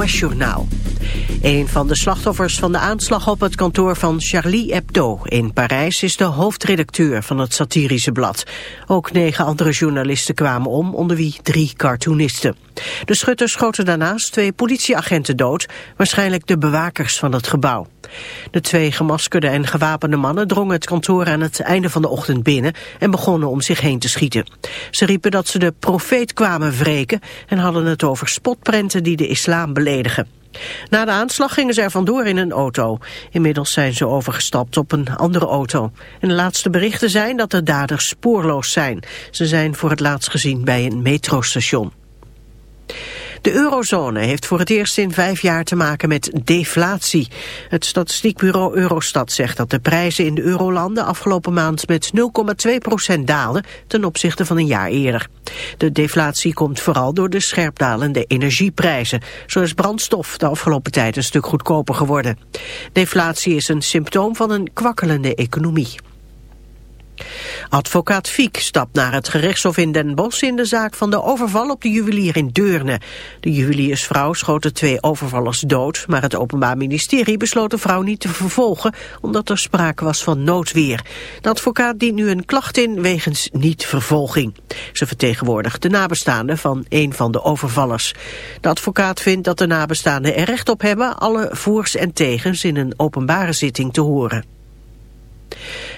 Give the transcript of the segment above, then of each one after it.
NOS Jornal. Een van de slachtoffers van de aanslag op het kantoor van Charlie Hebdo in Parijs is de hoofdredacteur van het satirische blad. Ook negen andere journalisten kwamen om, onder wie drie cartoonisten. De schutters schoten daarnaast twee politieagenten dood, waarschijnlijk de bewakers van het gebouw. De twee gemaskerde en gewapende mannen drongen het kantoor aan het einde van de ochtend binnen en begonnen om zich heen te schieten. Ze riepen dat ze de profeet kwamen wreken en hadden het over spotprenten die de islam beledigen. Na de aanslag gingen ze er vandoor in een auto. Inmiddels zijn ze overgestapt op een andere auto. De laatste berichten zijn dat de daders spoorloos zijn. Ze zijn voor het laatst gezien bij een metrostation. De eurozone heeft voor het eerst in vijf jaar te maken met deflatie. Het statistiekbureau Eurostat zegt dat de prijzen in de eurolanden afgelopen maand met 0,2% dalen ten opzichte van een jaar eerder. De deflatie komt vooral door de scherp dalende energieprijzen. Zo is brandstof de afgelopen tijd een stuk goedkoper geworden. Deflatie is een symptoom van een kwakkelende economie. Advocaat Fiek stapt naar het gerechtshof in Den Bosch in de zaak van de overval op de juwelier in Deurne. De juweliersvrouw schoot de twee overvallers dood, maar het Openbaar Ministerie besloot de vrouw niet te vervolgen omdat er sprake was van noodweer. De advocaat dient nu een klacht in wegens niet-vervolging. Ze vertegenwoordigt de nabestaanden van een van de overvallers. De advocaat vindt dat de nabestaanden er recht op hebben alle voors en tegens in een openbare zitting te horen.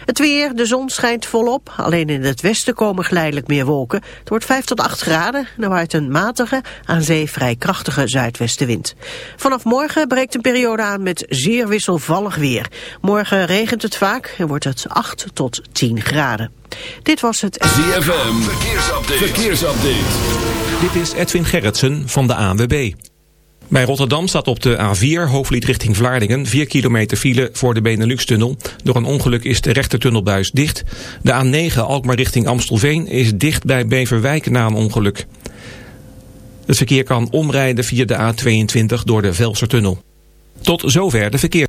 Het weer, de zon schijnt volop. Alleen in het westen komen geleidelijk meer wolken. Het wordt 5 tot 8 graden en er waait een matige, aan zee vrij krachtige zuidwestenwind. Vanaf morgen breekt een periode aan met zeer wisselvallig weer. Morgen regent het vaak en wordt het 8 tot 10 graden. Dit was het... ZFM, verkeersupdate. verkeersupdate. Dit is Edwin Gerritsen van de ANWB. Bij Rotterdam staat op de A4 hoofdlied richting Vlaardingen 4 kilometer file voor de Benelux-tunnel. Door een ongeluk is de rechtertunnelbuis dicht. De A9 Alkmaar richting Amstelveen is dicht bij Beverwijk na een ongeluk. Het verkeer kan omrijden via de A22 door de Velsertunnel. Tot zover de verkeer.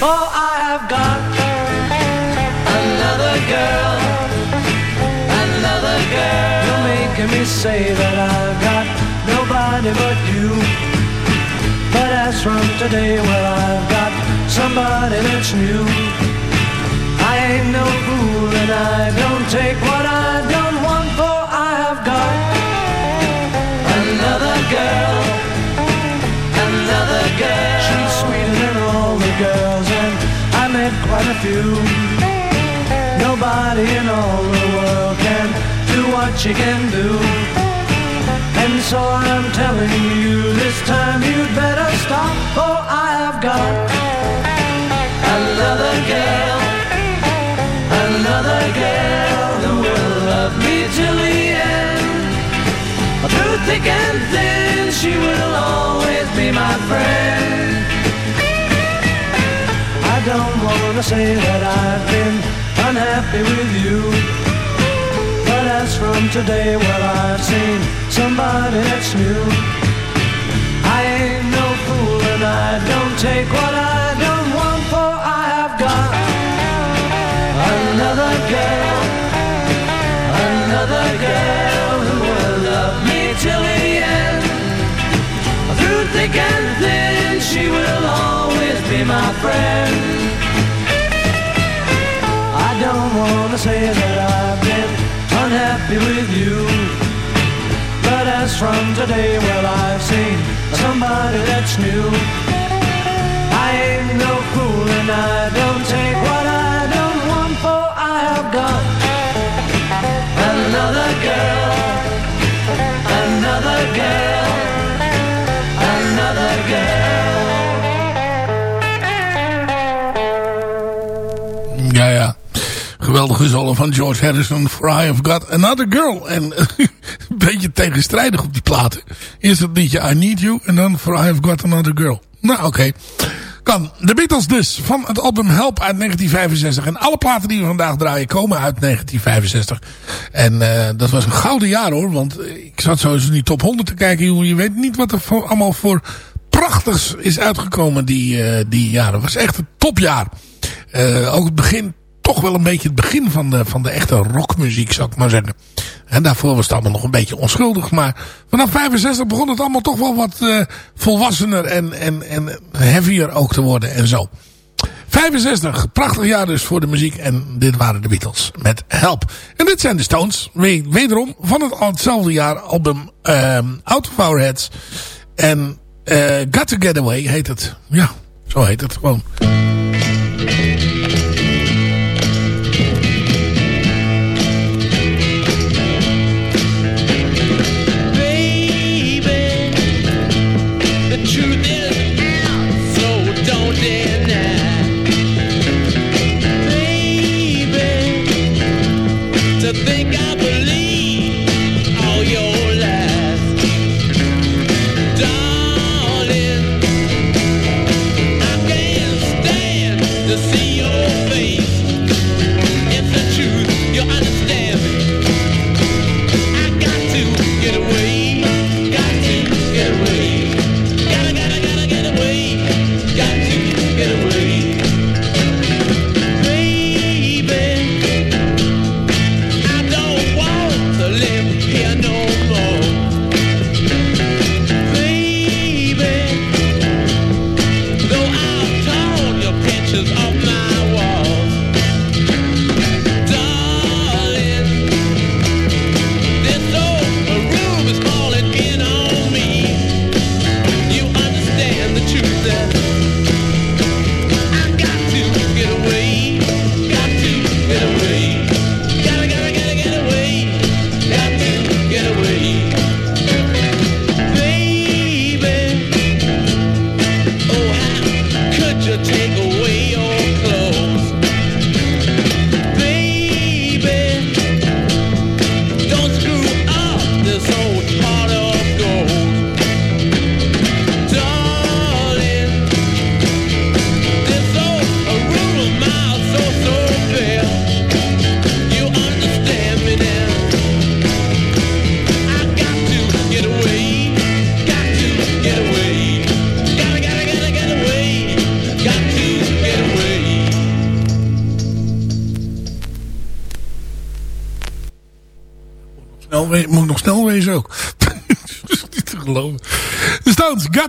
Oh, I have got another girl, another girl. You're making me say that I've got nobody but you. But as from today, well, I've got somebody that's new. I ain't no fool and I don't take what I don't want, for I have got another girl, another girl. She's sweeter than all the girls, and quite a few. Nobody in all the world can do what you can do. And so I'm telling you, this time you'd better stop, for I have got another girl, another girl who will love me till the end. Through thick and thin, she will always be my friend. I don't wanna say that I've been unhappy with you. But as from today, well, I've seen somebody that's new. I ain't no fool and I don't take what I don't want, for I have got another girl, another girl who will love me till the end. Through thick and thin, she will be my friend. I don't wanna say that I've been unhappy with you. But as from today, well, I've seen somebody that's new. I ain't no fool and I don't take what I don't want, for I have got another girl, another girl, Geweldige solo van George Harrison. For I have got another girl. En een beetje tegenstrijdig op die platen. Eerst het liedje I Need You. En dan For I have got another girl. Nou, oké. Kan. De Beatles dus. Van het album Help uit 1965. En alle platen die we vandaag draaien komen uit 1965. En uh, dat was een gouden jaar hoor. Want ik zat eens in die top 100 te kijken. Je weet niet wat er voor, allemaal voor prachtigs is uitgekomen die, uh, die jaren. Het was echt een topjaar. Uh, ook het begin toch wel een beetje het begin van de, van de echte rockmuziek, zou ik maar zeggen. En daarvoor was het allemaal nog een beetje onschuldig. Maar vanaf 65 begon het allemaal toch wel wat uh, volwassener en, en, en heavier ook te worden en zo. 65, prachtig jaar dus voor de muziek. En dit waren de Beatles met Help. En dit zijn de Stones, wederom van het, hetzelfde jaar album um, Out of Our Heads. En uh, Got to Get Away heet het. Ja, zo heet het gewoon.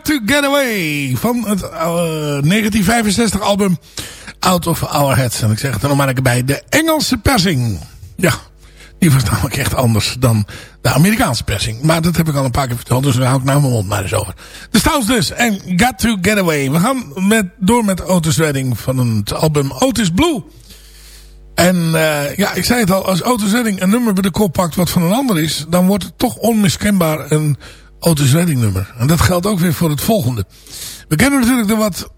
To Get Away. Van het uh, 1965 album Out of Our Heads. En ik zeg het er nog maar erbij. De Engelse persing. Ja, die was namelijk echt anders dan de Amerikaanse persing. Maar dat heb ik al een paar keer verteld. Dus daar hou ik nou mijn mond maar eens over. De Stones dus. En Got to Get Away. We gaan door met Otis Redding van het album Otis Blue. En uh, ja, ik zei het al, als Otis Redding een nummer bij de kop pakt wat van een ander is, dan wordt het toch onmiskenbaar een Otis Redding nummer. En dat geldt ook weer voor het volgende. We kennen natuurlijk de wat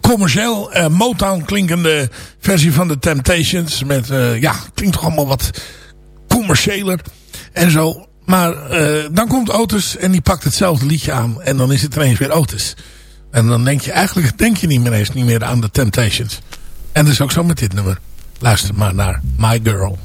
commercieel eh, Motown klinkende versie van de Temptations. Met, eh, ja, klinkt toch allemaal wat commerciëler en zo. Maar eh, dan komt Otis en die pakt hetzelfde liedje aan. En dan is het ineens weer Otis. En dan denk je eigenlijk denk je niet meer eens niet meer aan de Temptations. En dat is ook zo met dit nummer. Luister maar naar My Girl.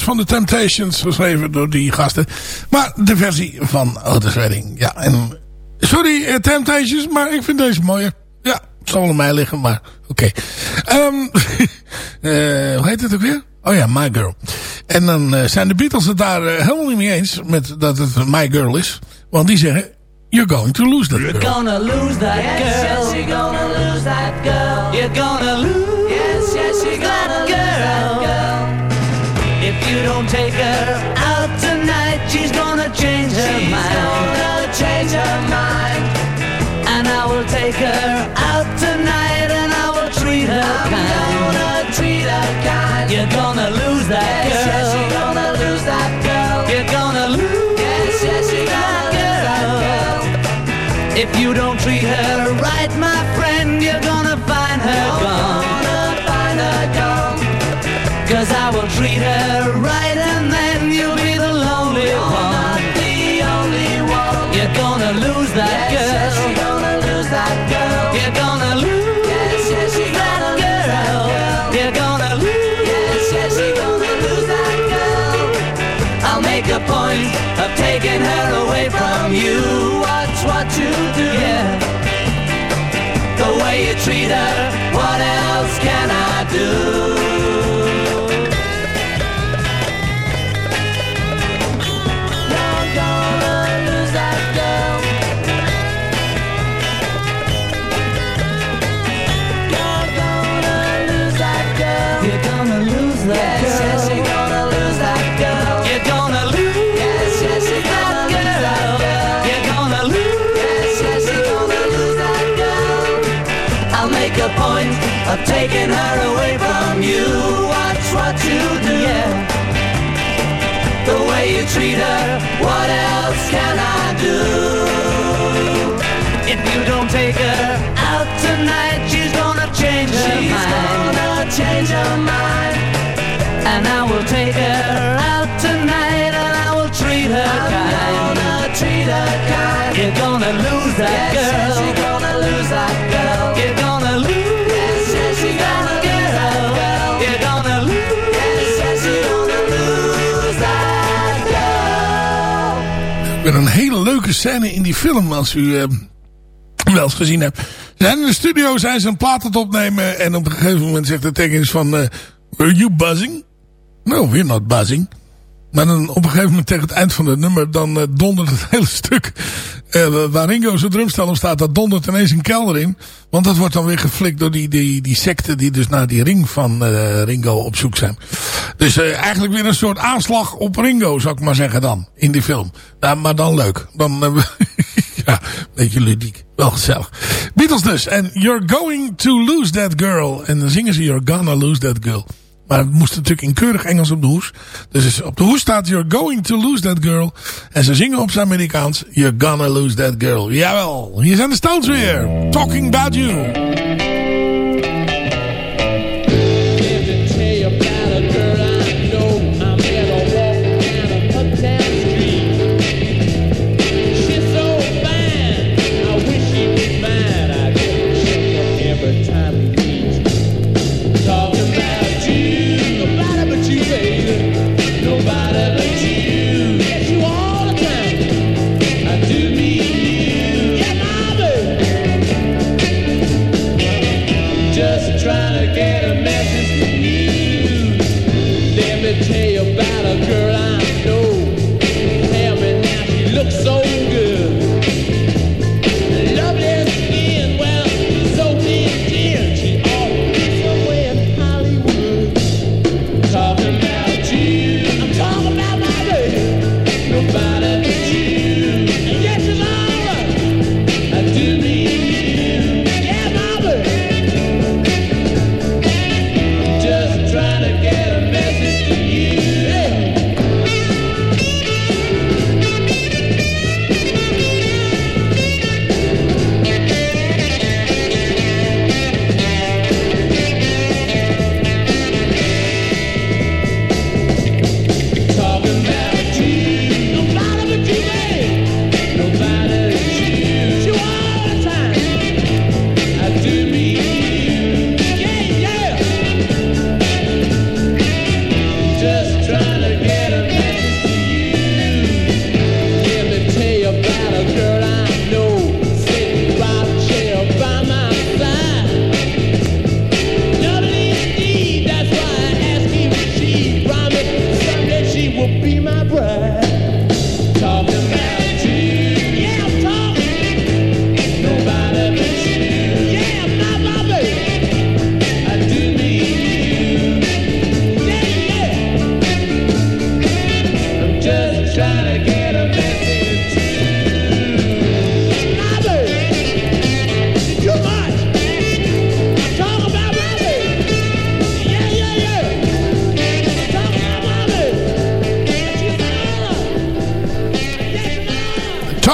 Dus van de Temptations, geschreven door die gasten. Maar de versie van Otis Redding. Ja, en sorry eh, Temptations, maar ik vind deze mooier. Ja, het zal aan mij liggen, maar oké. Ehm, eh, hoe heet het ook weer? Oh ja, My Girl. En dan eh, zijn de Beatles het daar helemaal niet mee eens met dat het My Girl is. Want die zeggen, you're going to lose that girl. gonna lose that girl. Yes, you're gonna lose that girl. You're gonna lose. You don't take her out tonight, she's gonna change her she's mind. gonna change her mind. And I will take her out tonight, and I will treat her I'm kind. gonna treat her kind. You're gonna lose that yes, girl. Yes, you're gonna lose that girl. You're gonna lose. Yes, yes, you're gonna lose that girl. If you don't treat her right, my taking her away from you. Watch what you do. Yeah. The way you treat her, what else can I do? If you don't take her out tonight, she's gonna change her She's mind. gonna change her mind. And I will take her out tonight and I will treat her I'm kind. gonna treat her kind. You're gonna lose that Yes, leuke scène in die film, als u eh, wel eens gezien hebt. Ze zijn in de studio, zijn ze een plaat aan het opnemen. En op een gegeven moment zegt de tekens van... eh, Were you buzzing? No, we're not buzzing. Maar dan op een gegeven moment tegen het eind van het nummer... dan eh, dondert het hele stuk eh, waar Ringo zijn drumstel staat... dat dondert ineens een kelder in. Want dat wordt dan weer geflikt door die, die, die secten... die dus naar die ring van eh, Ringo op zoek zijn. Dus eh, eigenlijk weer een soort aanslag op Ringo, zou ik maar zeggen dan. In die film. Ja, maar dan leuk. Dan... ja, beetje ludiek. Wel gezellig. Beatles dus. En You're Going to Lose That Girl. En dan zingen ze You're Gonna Lose That Girl. Maar het moest natuurlijk in keurig Engels op de hoes. Dus op de hoes staat You're Going to Lose That Girl. En ze zingen op zijn Amerikaans You're Gonna Lose That Girl. Jawel, hier zijn de Stones weer. Talking About You.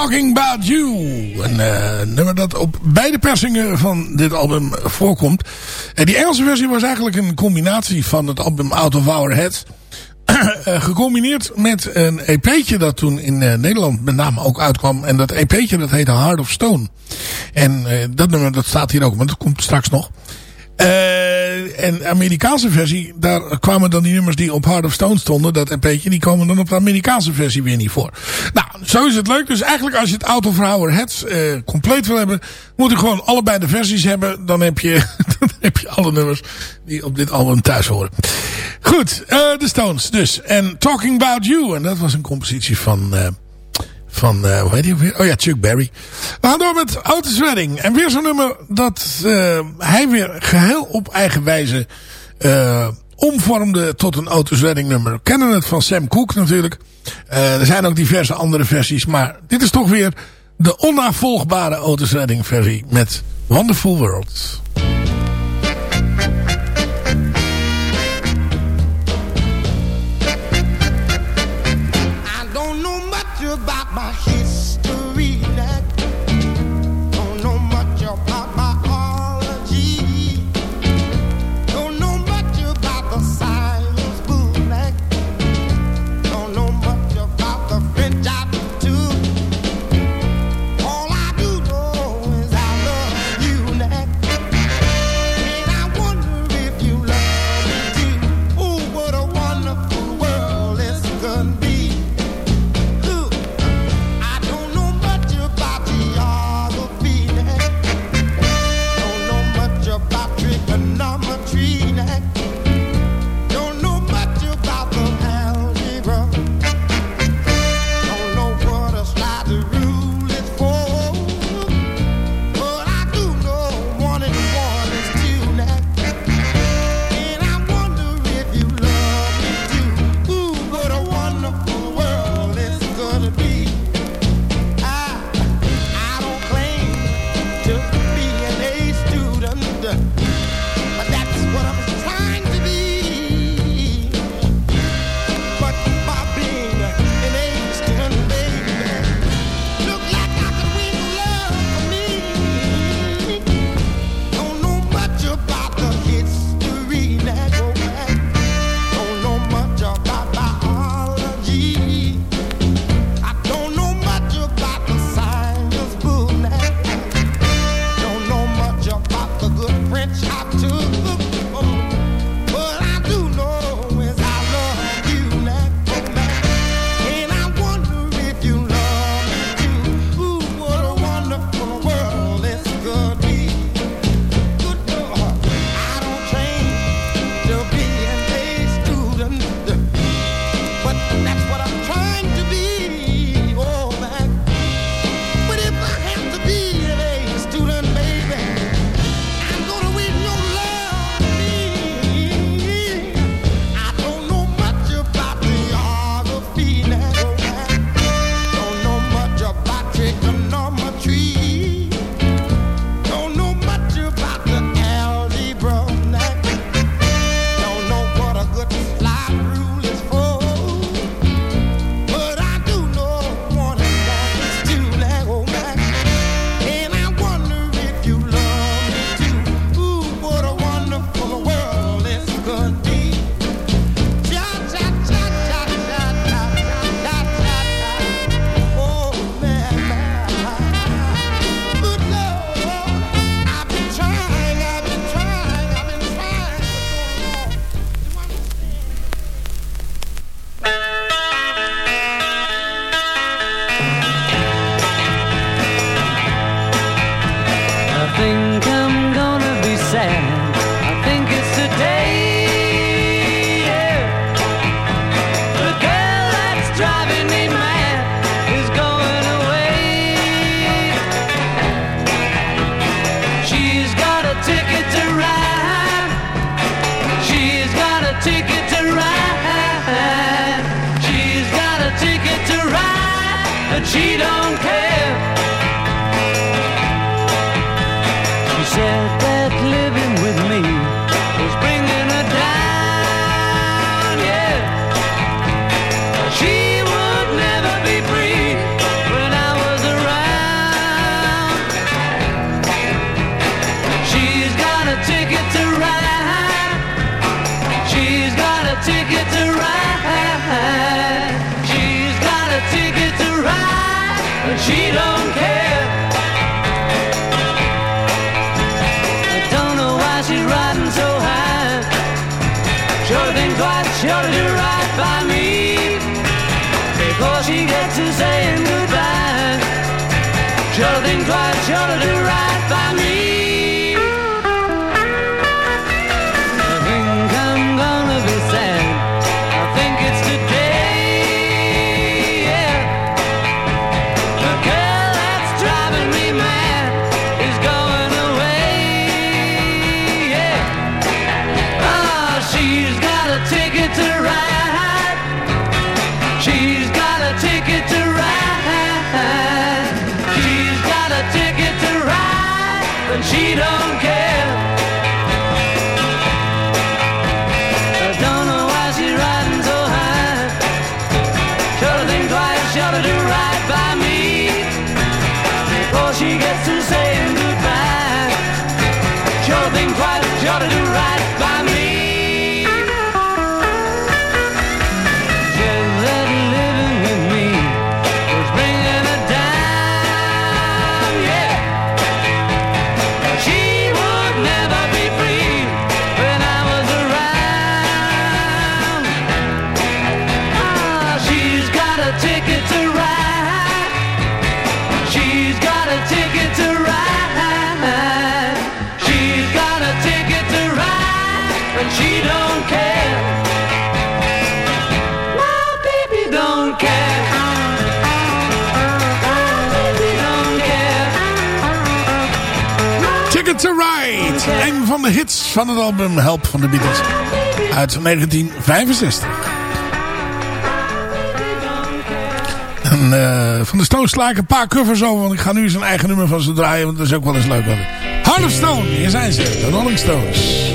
Talking About You. Een eh, nummer dat op beide persingen van dit album voorkomt. En die Engelse versie was eigenlijk een combinatie van het album Out of Our Heads. Eh, gecombineerd met een EP'tje dat toen in eh, Nederland met name ook uitkwam. En dat EP'tje dat heette Heart of Stone. En dat nummer dat staat hier ook, maar dat komt straks nog. Eh, en de Amerikaanse versie, daar kwamen dan die nummers die op Heart of Stone stonden, dat EP'tje, die komen dan op de Amerikaanse versie weer niet voor. Nou, zo is het leuk. Dus eigenlijk als je het of Our Heads eh, compleet wil hebben, moet je gewoon allebei de versies hebben. Dan heb je, dan heb je alle nummers die op dit album thuis horen. Goed, eh, de Stones dus. En Talking About You. En dat was een compositie van... eh, van, eh, hoe heet ook weer? Oh ja, Chuck Berry. We gaan door met Otis. En weer zo'n nummer dat eh, hij weer geheel op eigen wijze eh, omvormde tot een Otis nummer. We kennen het van Sam Cooke natuurlijk. Er zijn ook diverse andere versies. Maar dit is toch weer de onnavolgbare Otis versie met Wonderful World. van de hits van het album Help van de Beatles uit 1965. En eh, van de Stones sla ik een paar covers over, want ik ga nu zijn eigen nummer van ze draaien, want dat is ook wel eens leuk. Half of Stone, hier zijn ze, de Rolling Stones.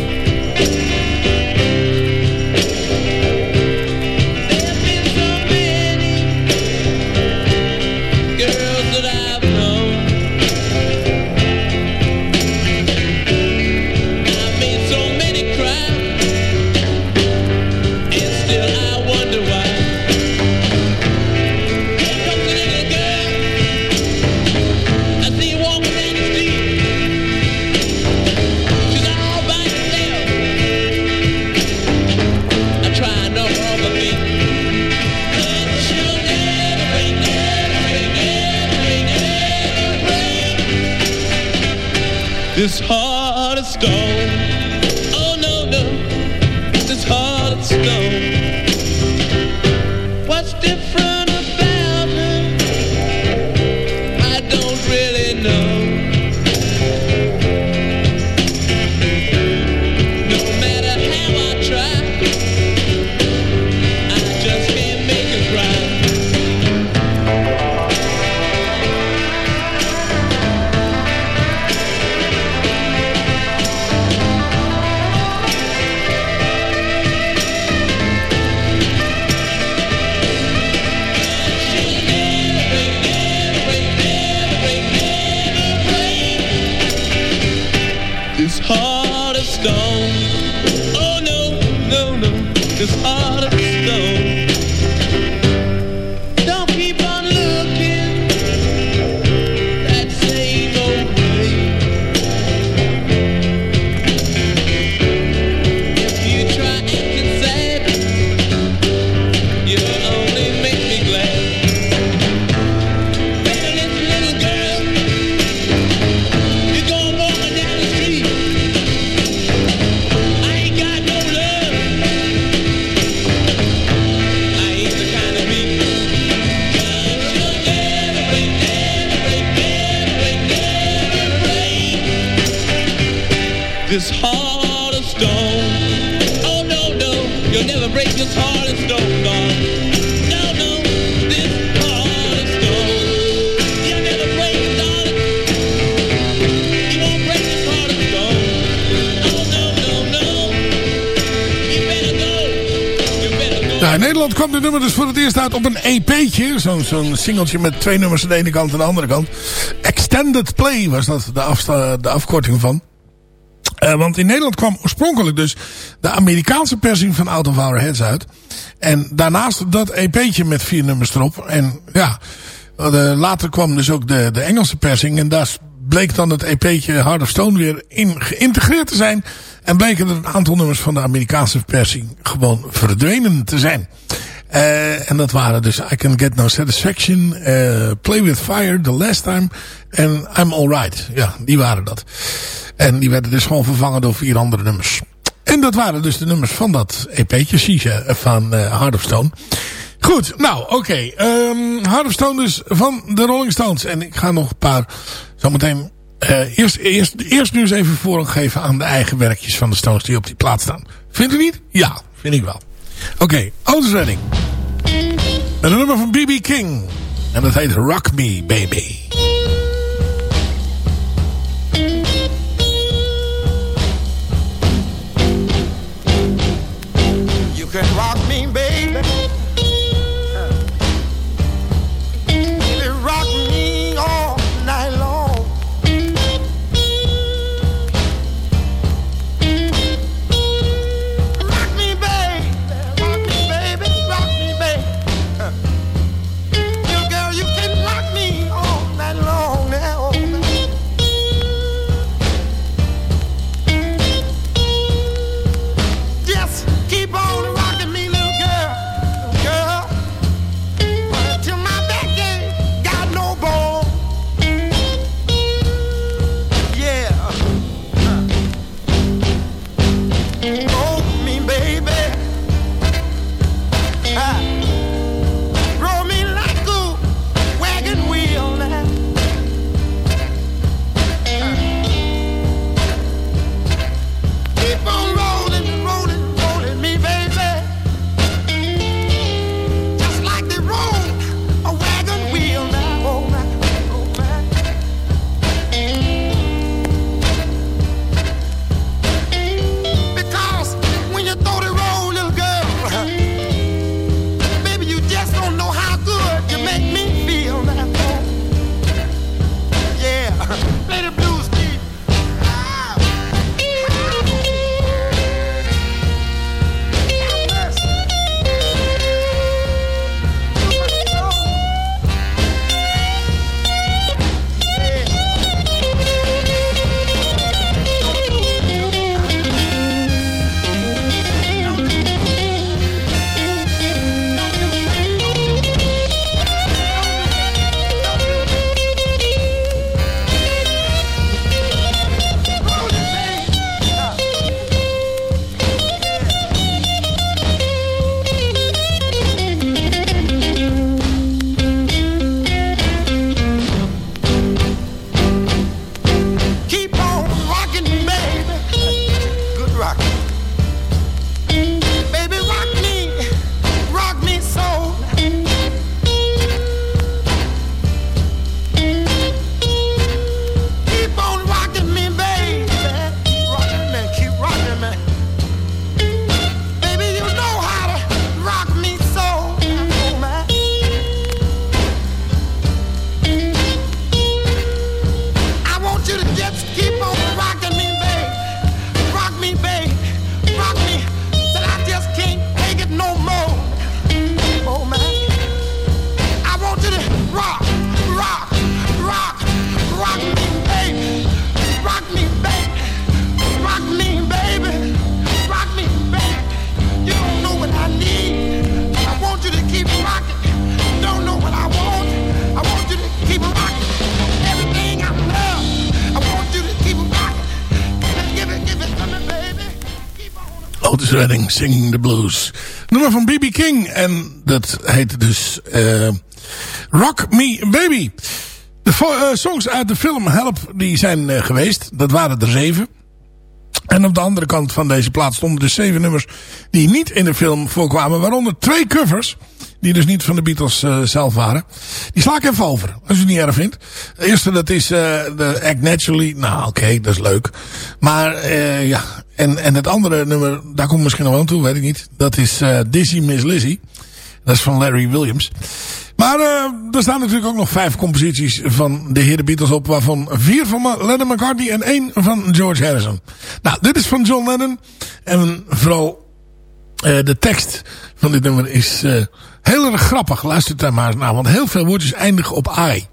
Eerst uit op een EP'tje. Zo'n zo'n singeltje met twee nummers aan de ene kant en de andere kant. Extended Play was dat de, de afkorting van. Eh, want in Nederland kwam oorspronkelijk dus de Amerikaanse persing van Out of Heads uit. En daarnaast dat EP'tje met vier nummers erop. En ja, de, later kwam dus ook de, de Engelse persing. En daar bleek dan het EP'tje Heart of Stone weer in geïntegreerd te zijn. En bleken er een aantal nummers van de Amerikaanse persing gewoon verdwenen te zijn. Eh, en dat waren dus I Can Get No Satisfaction, eh, Play With Fire, The Last Time en I'm Alright. Ja, die waren dat. En die werden dus gewoon vervangen door vier andere nummers. En dat waren dus de nummers van dat EP'tje Shisha van eh Heart of Stone. Goed, nou oké. Ehm Heart of Stone dus van de Rolling Stones. En ik ga nog een paar zometeen... eh eerst, eerst, eerst nu eens even voorrang geven aan de eigen werkjes van de Stones die op die plaat staan. Vindt u niet? Ja, vind ik wel. Oké, Otis Redding. Met een nummer van B.B. King. En dat heet Rock Me Baby. You can rock me. Baby, Singing the Blues. Nummer van B.B. King. En dat heette dus eh, Rock Me Baby. De eh, songs uit de film Help die zijn eh, geweest. Dat waren er zeven. En op de andere kant van deze plaat stonden dus zeven nummers die niet in de film voorkwamen. Waaronder twee covers. Die dus niet van de Beatles zelf waren. Die sla ik even over. Als u het niet erg vindt. De eerste dat is eh, de Act Naturally. Nou oké, dat is leuk. Maar ja. En, en het andere nummer. Daar komt misschien nog wel aan toe. Weet ik niet. Dat is eh, Dizzy Miss Lizzy. Dat is van Larry Williams. Maar eh, er staan natuurlijk ook nog vijf composities van de heren Beatles op. Waarvan vier van Lennon McCartney en één van George Harrison. Nou, dit is van John Lennon. En vooral eh, de tekst van dit nummer is eh, heel erg grappig. Luister daar maar eens naar. Want heel veel woordjes eindigen op I.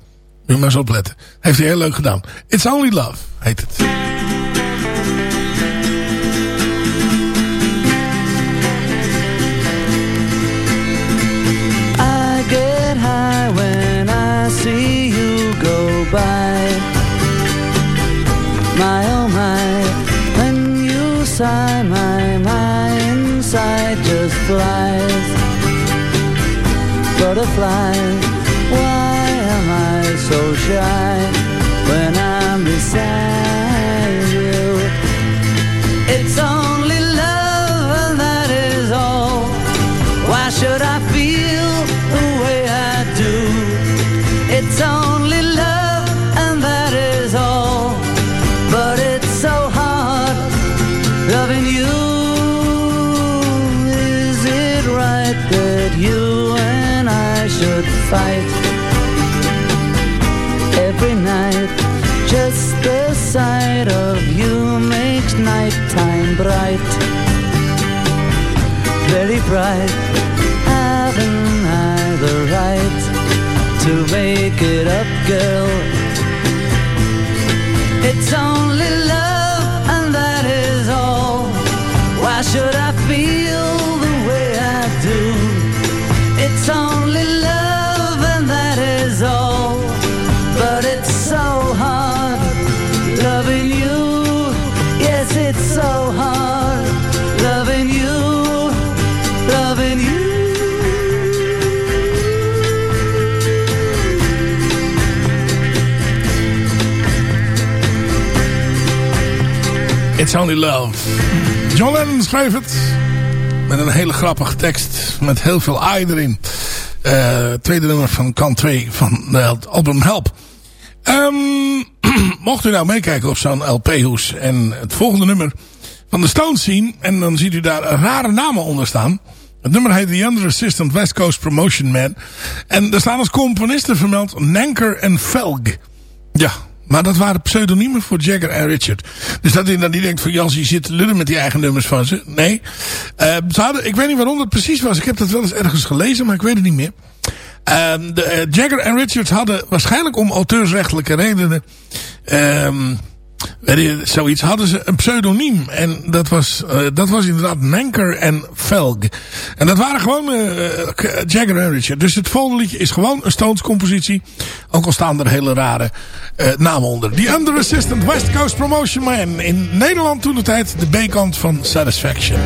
Je maar eens opletten. Heeft hij heel leuk gedaan. It's Only Love heet het. Go by. My oh my, when you sigh, my my inside just flies. Butterfly, why am I so shy when I'm beside you? It's only love, and that is all. Why should I feel sight of you makes nighttime bright very bright. Haven't I the right to make it up, girl? It's only love, and that is all. Why should I feel Only Love. John Lennon schreef het. Met een hele grappige tekst. Met heel veel ai erin. Eh, tweede nummer van kant 2 van eh, het album Help. Ehm, mocht u nou meekijken op zo'n LP-hoes. En het volgende nummer van de Stones zien. En dan ziet u daar rare namen onder staan. Het nummer heet The Under Assistant West Coast Promotion Man. En er staan als componisten vermeld Nanker en Velg. Ja, maar dat waren pseudoniemen voor Jagger en Richard. Dus dat je dan niet denkt van Jans, je zit te lullen met die eigen nummers van ze. Nee. Eh, ze hadden, ik weet niet waarom dat precies was. Ik heb dat wel eens ergens gelezen, maar ik weet het niet meer. Ehm, de, eh, Jagger en Richards hadden waarschijnlijk om auteursrechtelijke redenen... ehm, zoiets hadden ze een pseudoniem. En dat was, eh, dat was inderdaad Nanker en Velg. En dat waren gewoon eh, eh, Jagger en Richard. Dus het volgende liedje is gewoon een Stones compositie. Ook al staan er hele rare eh, namen onder. The Under Assistant West Coast Promotion Man. In Nederland toen de tijd de B-kant van Satisfaction.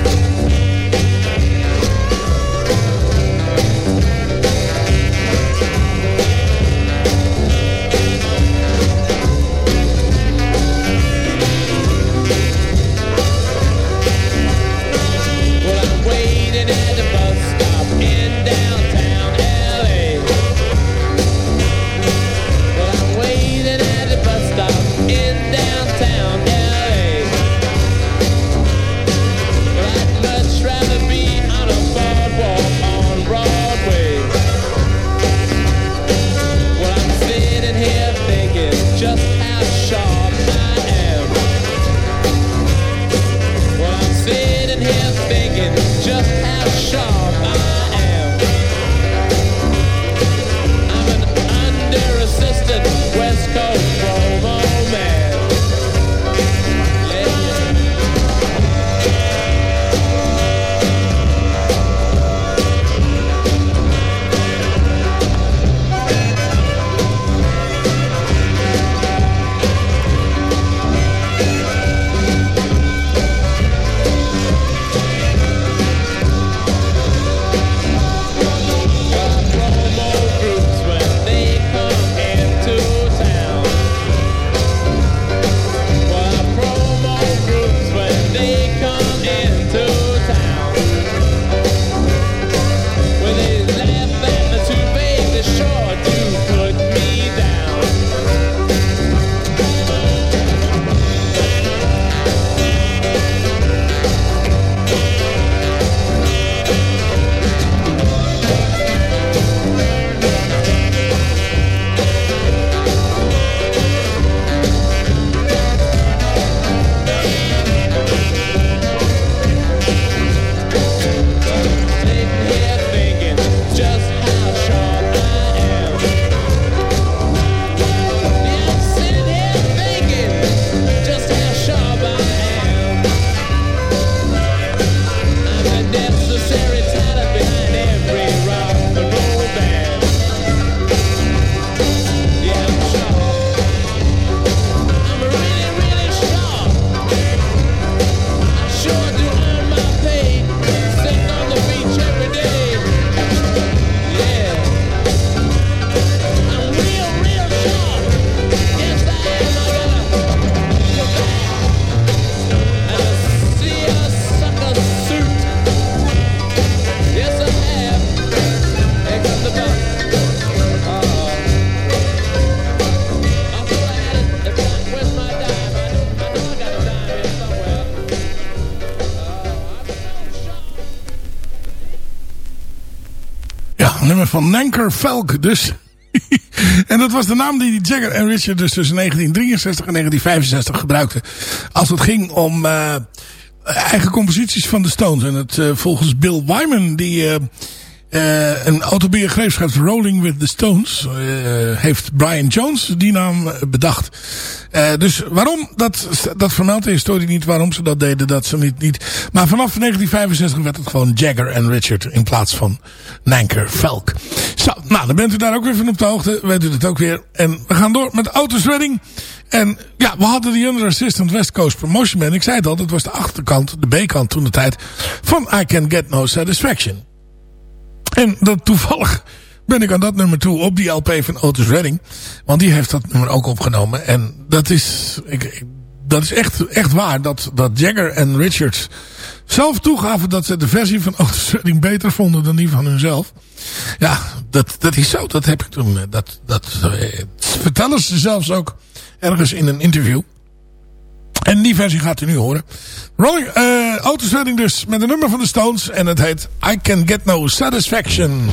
Van Nanker Velk dus. en dat was de naam die Jagger en Richard dus tussen 1963 en 1965 gebruikten. Als het ging om uh, eigen composities van de Stones. En het uh, volgens Bill Wyman, die uh, uh, een autobiografie schrijft, Rolling with the Stones, uh, heeft Brian Jones die naam bedacht. Uh, dus waarom, dat, dat vermeldt de historie niet waarom ze dat deden, dat ze niet, niet. Maar vanaf 1965 werd het gewoon Jagger en Richard in plaats van Nanker Velk. Zo, nou dan bent u daar ook weer van op de hoogte, weet u het ook weer. En we gaan door met Autos Redding. En ja, we hadden de Under Assistant West Coast Promotion Man. Ik zei het al, dat was de achterkant, de B-kant toen de tijd van I Can Get No Satisfaction. En dat toevallig ben ik aan dat nummer toe op die LP van Otis Redding. Want die heeft dat nummer ook opgenomen. En dat is, ik, dat is echt, echt waar. Dat, dat Jagger en Richards zelf toegaven dat ze de versie van Otis Redding beter vonden dan die van hunzelf. Ja, dat, dat is zo. Dat heb ik toen, dat, dat vertellen ze zelfs ook ergens in een interview. En die versie gaat u nu horen. Rolling, uh, Otis Redding dus met een nummer van de Stones. En het heet I Can Get No Satisfaction.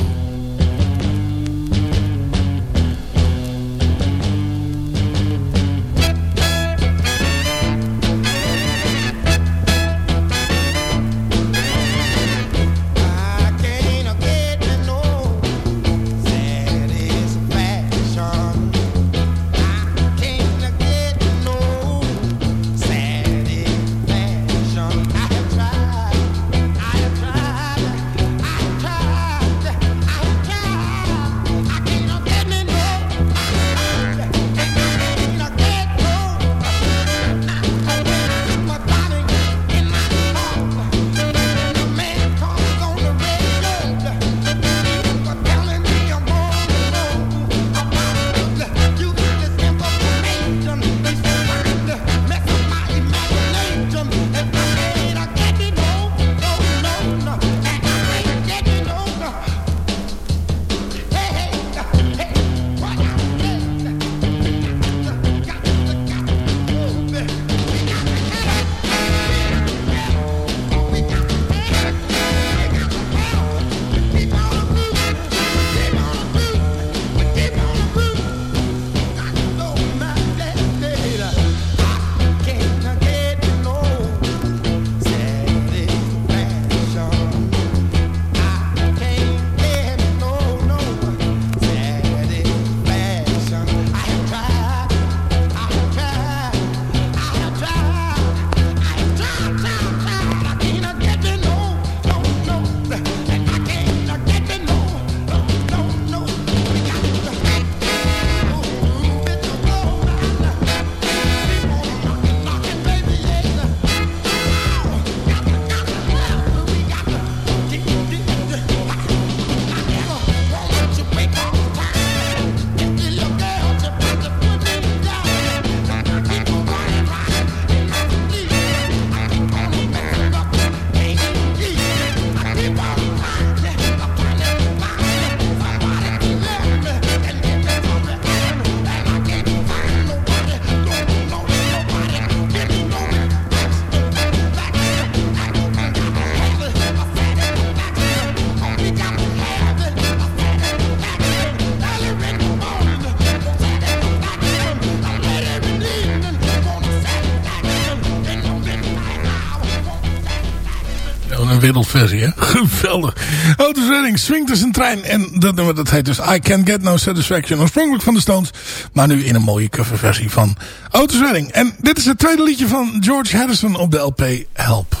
Wereldversie, hè? Geweldig. Otis Redding swingt dus een trein. En dat dat heet dus I Can Get No Satisfaction. Oorspronkelijk van de Stones. Maar nu in een mooie coverversie van Otis Redding. En dit is het tweede liedje van George Harrison op de LP Help.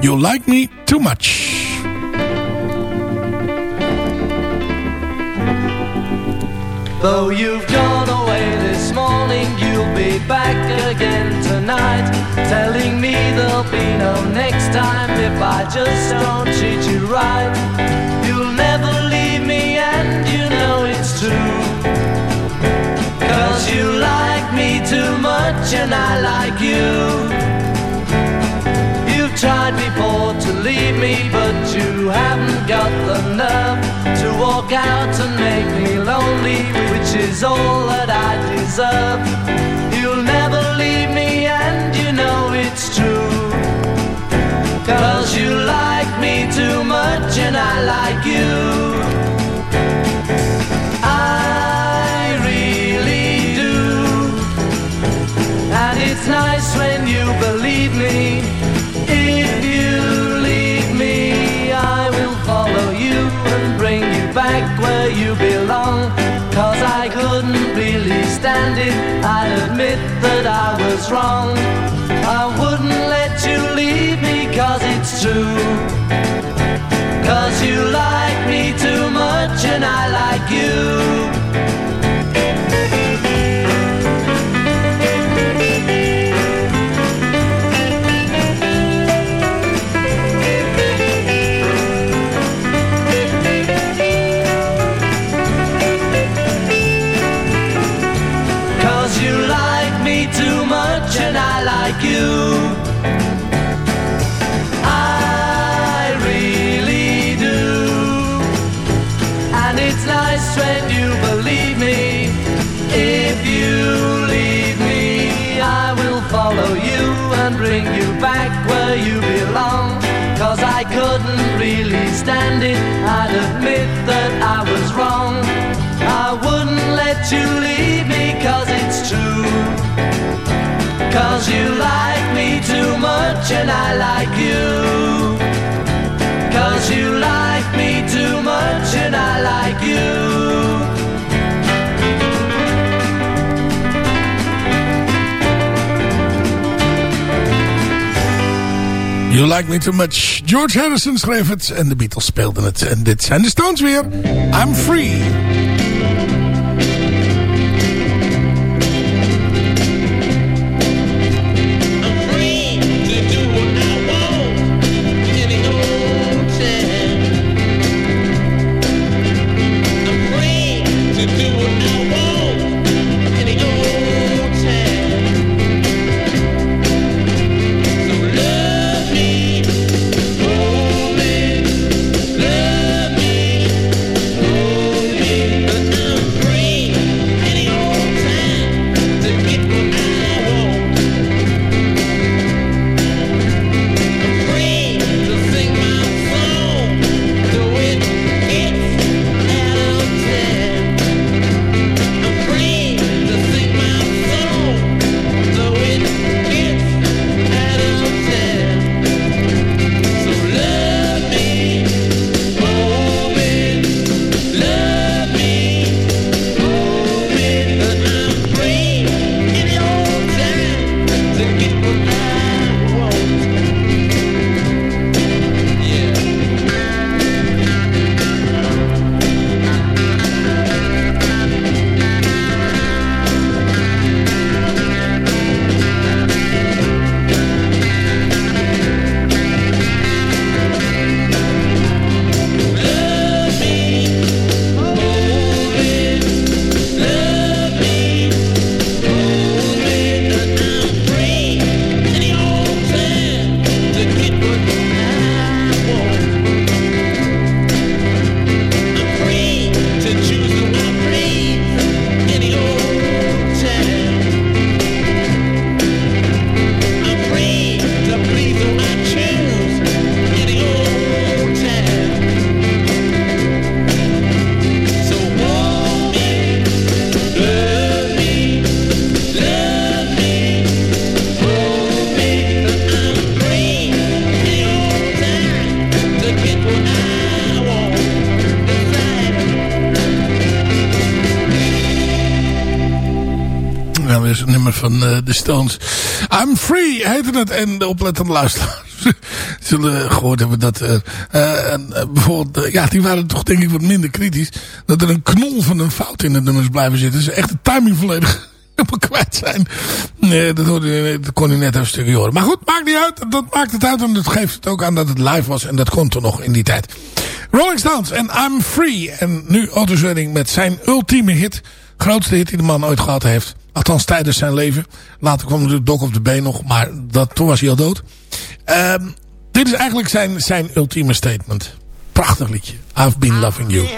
You Like Me Too Much. Though you've gone away this morning, you'll be back again tonight. Telling me there'll be no next time if I just don't treat you right. You'll never leave me, and you know it's true. Cause you like me too much, and I like you You've tried before to leave me, but you haven't got the nerve to walk out and make me lonely, which is all that I deserve. You'll never leave me, like you. I really do. And it's nice when you believe me. If you leave me, I will follow you and bring you back where you belong. Cause I couldn't really stand it. I'll admit that I was wrong. I wouldn't let you leave me cause it's true. You like me too much and I like you. I'd admit that I was wrong. I wouldn't let you leave me cause it's true. Cause you like me too much and I like you. Like Me Too Much. George Harrison schreef het en de Beatles speelden het. En dit zijn de Stones weer. I'm Free. Van eh, de Stones. I'm Free heette het. En de oplettende luisteraars zullen gehoord hebben dat... eh, en, eh, bijvoorbeeld, ja, die waren toch denk ik wat minder kritisch. Dat er een knol van een fout in de nummers blijven zitten. Ze echt de timing volledig kwijt zijn. Nee, dat, hoorde, dat kon je net een stukje horen. Maar goed, maakt niet uit. Dat maakt het uit. En dat geeft het ook aan dat het live was. En dat kon toch nog in die tijd. Rolling Stones en I'm Free. En nu Redding met zijn ultieme hit. Grootste hit die de man ooit gehad heeft. Althans tijdens zijn leven. Later kwam natuurlijk Dog of the Bay nog. Maar dat, toen was hij al dood. Ehm, dit is eigenlijk zijn, zijn ultieme statement. Prachtig liedje. I've been loving you.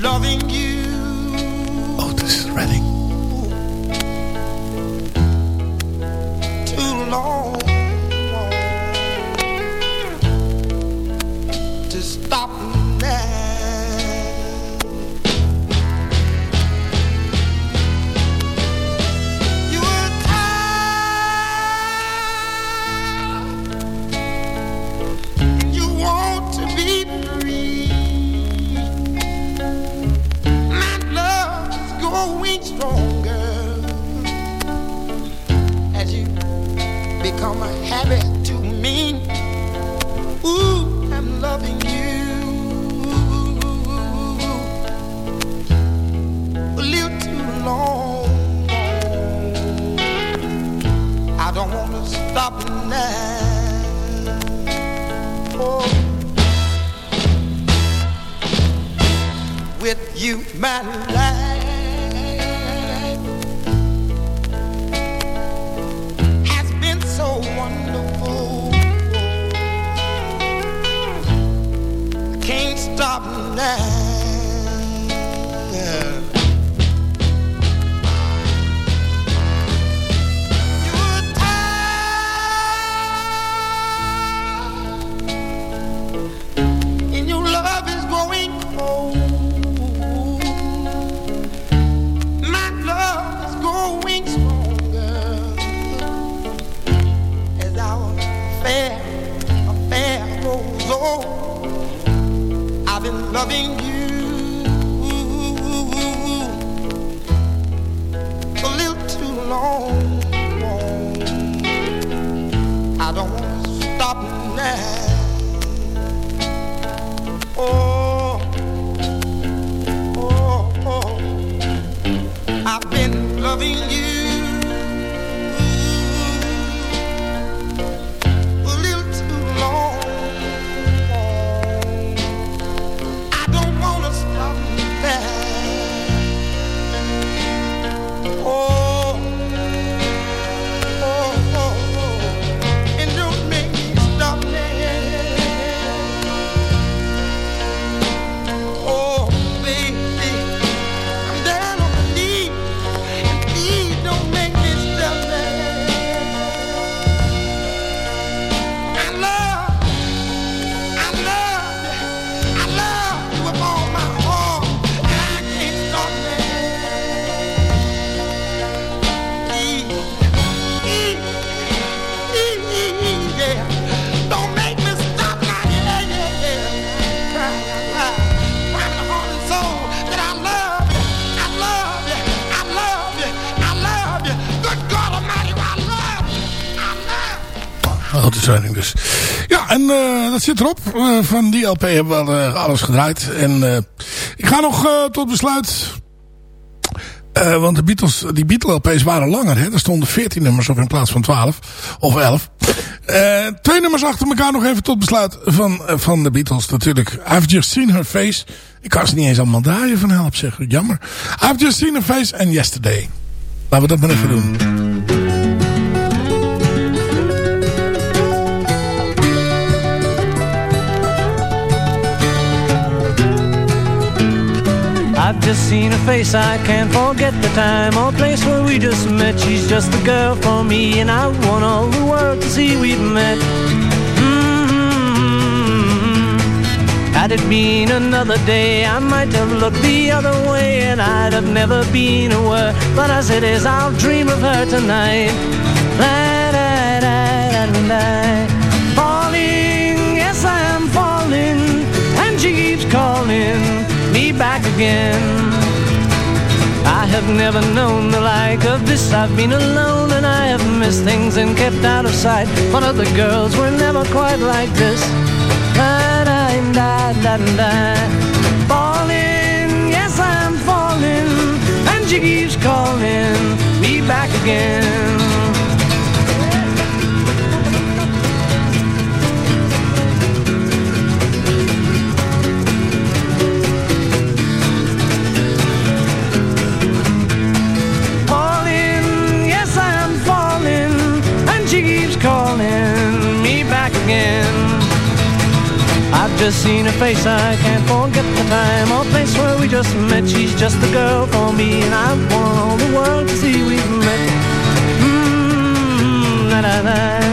Loving you. Otis Redding. now. With you, my life has been so wonderful. I can't stop now. Loving dus. Ja, en eh, dat zit erop. Eh, van die LP hebben we eh, alles gedraaid. En ik ga nog tot besluit. Want de Beatles, die Beatle-LP's waren langer. Hè? Er stonden 14 nummers op in plaats van 12. Of 11. Eh, twee nummers achter elkaar nog even tot besluit van, van de Beatles. Natuurlijk. I've Just Seen Her Face. Ik kan ze niet eens allemaal draaien van help zeggen. Jammer. I've Just Seen Her Face en Yesterday. Laten we dat maar even doen. I've just seen her face, I can't forget the time or place where we just met. She's just the girl for me, and I want all the world to see we've met. Mm-hmm. Had it been another day, I might have looked the other way, and I'd have never been aware. But as it is, I'll dream of her tonight. La, da, da, da, da. Falling, yes, I am falling, and she keeps calling back again. I have never known the like of this. I've been alone and I have missed things and kept out of sight. But other girls were never quite like this. Da, da, da, da, da. Falling, yes, I'm falling, and she keeps calling me back again. Just seen her face, I can't forget the time or place where we just met. She's just the girl for me, and I want all the world to see we've met. Mmm, da da da.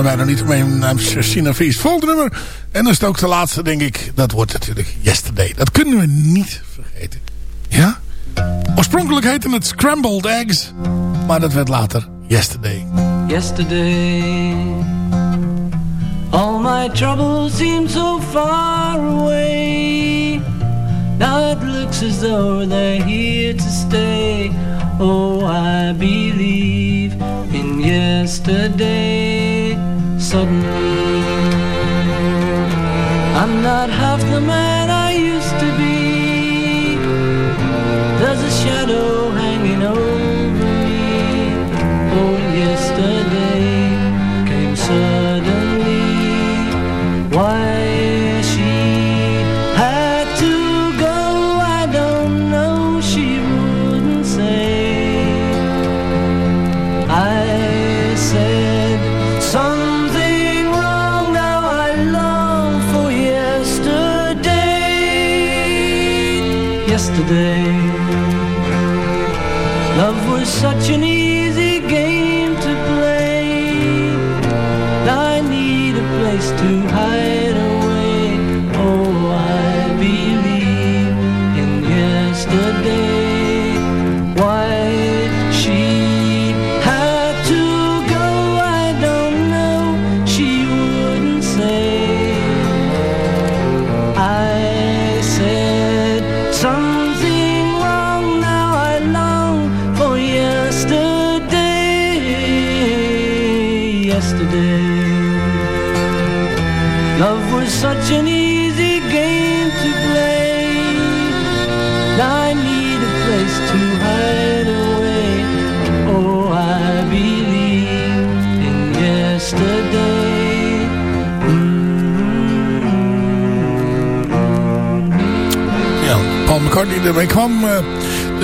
Er bijna niet omheen. China Feast. Volgende nummer. En dat is het ook de laatste, denk ik. Dat wordt natuurlijk Yesterday. Dat kunnen we niet vergeten. Ja? Oorspronkelijk heette het Scrambled Eggs. Maar dat werd later Yesterday. Yesterday, all my troubles seem so far away. Now it looks as though they're here to stay. Oh, I believe in yesterday. Suddenly, I'm not half the man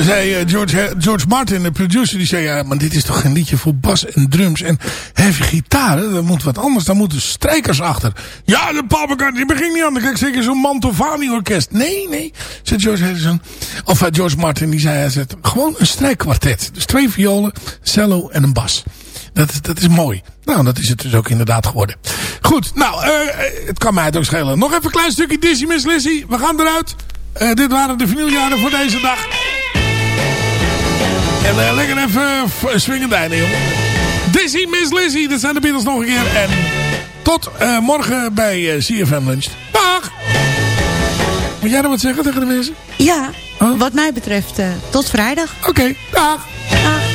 zei eh, George, George Martin, de producer, die zei... Ja, maar dit is toch geen liedje voor bas en drums en heavy gitaren? Dat moet wat anders, daar moeten strijkers achter. Ja, de Paul McCartney begint niet. Dan kijk zeker zo'n Mantovani orkest. Nee, nee, zei George Harrison. Of eh, George Martin, die zei... Hij zei gewoon een strijkkwartet. Dus twee violen, cello en een bas. Dat, dat is mooi. Nou, dat is het dus ook inderdaad geworden. Goed, nou, eh, het kan mij ook schelen. Nog even een klein stukje Dizzy Miss Lizzy. We gaan eruit. Dit waren de vinyljaren voor deze dag. En eh, lekker even uh, swingen bijna, jongen. Dizzy Miss Lizzy, dat zijn de Beatles nog een keer. En tot eh, morgen bij eh, CFM Lunch. Dag! Moet jij nog wat zeggen tegen de mensen? Ja, wat mij betreft eh, tot vrijdag. Oké, dag! You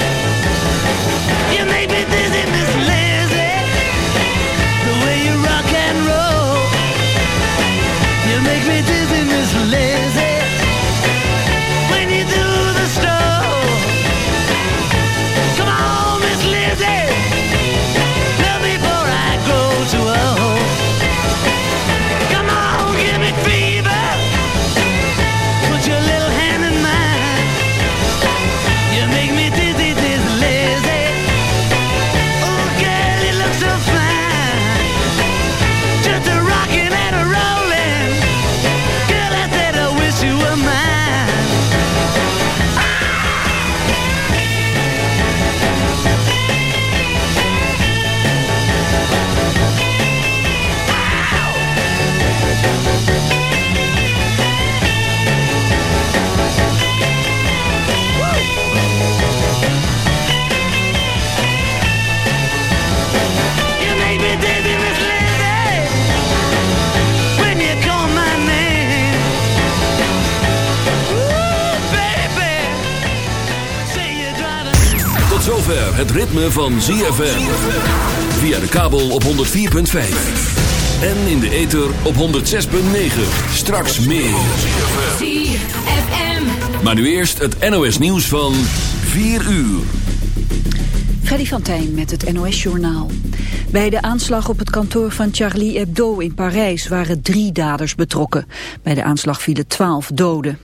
zover het ritme van ZFM. Via de kabel op 104.5. En in de ether op 106.9. Straks meer. Maar nu eerst het NOS nieuws van 4 uur. Freddy van Tijn met het NOS-journaal. Bij de aanslag op het kantoor van Charlie Hebdo in Parijs waren drie daders betrokken. Bij de aanslag vielen twaalf doden.